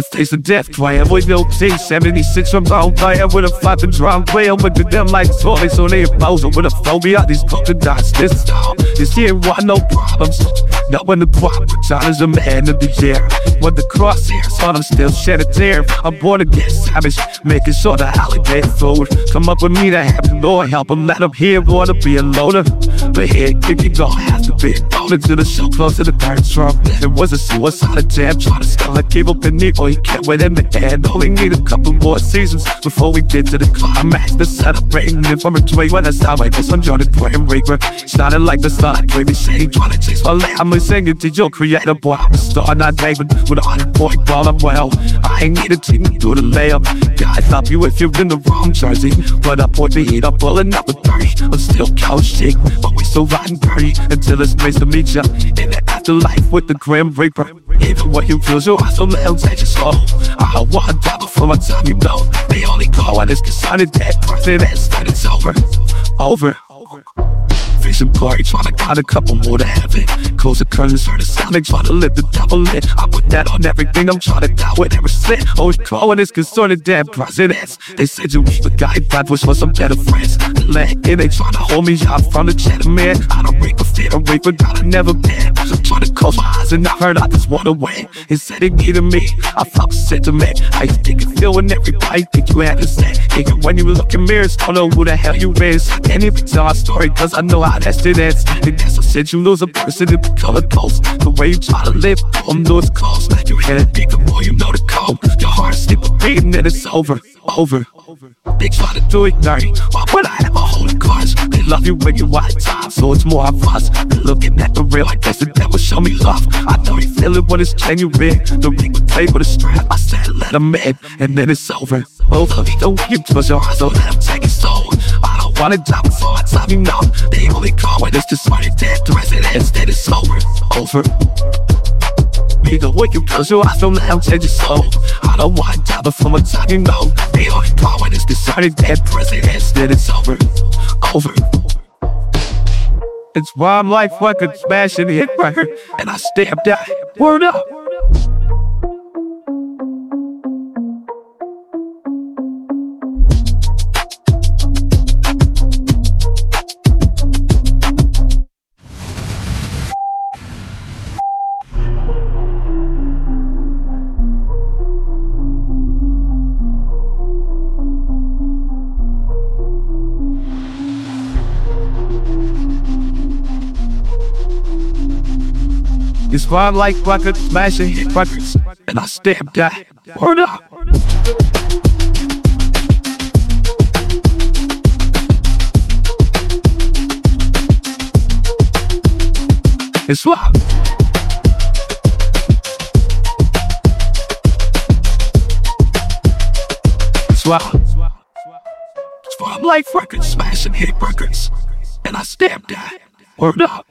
The face of death, trying with no T 76 from down fire with a fucking drum whale, with the them like toys, so they oppose with a phobia. These polka dots, this town, this year why no problems. Not when the guap, John is a man of the year. When the crosshairs on him still shed a tear. I'm born again, savage, making sure the alligator food. Come up with me to have Lord help him, let him hear, wanna be a loner. But here, kick it have to be. Going to the show, close to the drum. It was a suicide attempt, trying to steal a cable beneath, or he kept with him and only need a couple more seasons before we get to the climax. The celebrating if I'm a joy when I sound like this. I'm Grim Reaper, shining like the sun. Baby, shade, trying to chase my light. I'm singing to your creator, boy. I'm a star, not David, with a hundred point ball. I'm well. I ain't need a team to do the layup. God help you if you're in the wrong jersey. But I point the heat up, pulling up a 30. I'm still couch chick, but we still riding dirty until it's nice to meet ya in the afterlife with the Grim Reaper. Even when you feel so awesome, they'll take you slow. I want that before my time, you know. They only call when it's consigned dead person, and it's over. Over. Vision party, tryna got a couple more to heaven. Close the curtains, heard the sound, they tryna live the devil in. I put that on everything, I'm tryna die with every sin. Oh, Always calling this concerned dead presidents. They said you was the guy that was for some better friends. Let in, they tryna hold me out from the cheddar man. I don't break a fear, I a God I never been. So tryna close my eyes and I heard I just wanna win. Instead of it needed me, I felt sentiment. I used to think it feel when everybody think you had to say. Think when you look in mirrors, don't know who the hell you is. Can't even tell our story, cause I know how that's it is. And that's what said you lose a person in the color ghost. The way you try to live, I'm those close. Your head big, the more you know the code. Your heart a beating and it's over, over. They try to do it dirty. Why would I have a holy cards? They love you when you white time, so it's more of us. Looking at the real, I guess the devil show me love. I know you feel it when it's genuine. The ring would play with a strap. I said, let them in, and then it's over. Both of you don't keep trust your eyes, so let them take it slow. Wanna before I time, you know. They only call when it's just money dead. The rest of it instead it's over, over. Me the way you close your eyes, let them change your soul. I don't want to before my time, you know. They only call when it's decided dead. Present instead it's over, over. It's why I'm like fucking smashing the hit record, and I stamped out. Word up. It's I'm like fucking smashing records, and I stamped that. Word up. It's why. It's why. It's like fucking smashing hit records, and I stamped out. Word up.